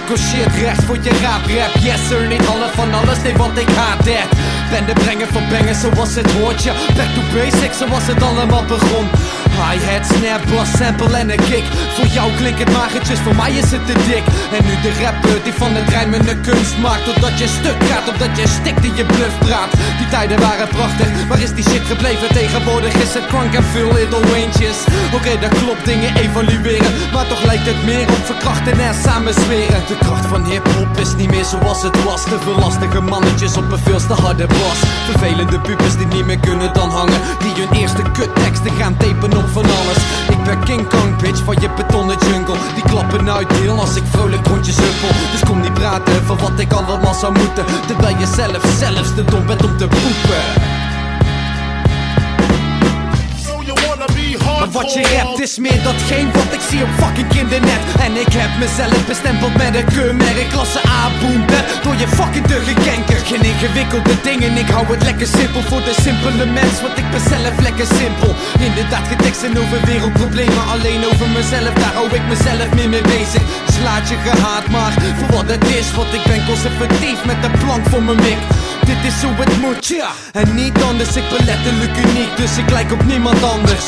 ricocheert rechts voor je rap rap Yes sir, niet half van alles, nee want ik haat het. Ben de brenger van bengen zoals het hoort ja Back to basics zoals het allemaal begon. Hi-hat, snap, bass, sample en een kick. Voor jou klinkt het magertjes, voor mij is het te dik. En nu de rapper die van het rijmen een kunst maakt. Totdat je stuk gaat, omdat je stikt in je bluff praat Die tijden waren prachtig, waar is die shit gebleven? Tegenwoordig is het krank en veel little eentjes Oké, dat klopt, dingen evalueren Maar toch lijkt het meer op verkrachten en samenzweren De kracht van hip-hop is niet meer zoals het was. Te veel lastige mannetjes op een veel te harde bas Vervelende pupers die niet meer kunnen dan hangen. Die hun eerste kutteksten gaan tapen op van alles. Ik ben King Kong bitch van je betonnen jungle. Die klappen uit deel als ik vrolijk rondjes huppel. Dus kom niet praten van wat ik allemaal zou moeten. Terwijl je zelf zelfs te dom bent om te poepen wat je rapt is meer datgene wat ik zie op fucking kindernet En ik heb mezelf bestempeld met een keurmerk Klasse A boom bap door je fucking te gekenker Geen ingewikkelde dingen, ik hou het lekker simpel Voor de simpele mens, want ik ben zelf lekker simpel. Inderdaad geteksten over wereldproblemen Alleen over mezelf, daar hou ik mezelf meer mee bezig. Dus laat je gehaat maar voor wat het is Want ik ben conservatief met de plank voor mijn mik. Dit is hoe het moet, ja. En niet anders, ik ben letterlijk uniek Dus ik lijk op niemand anders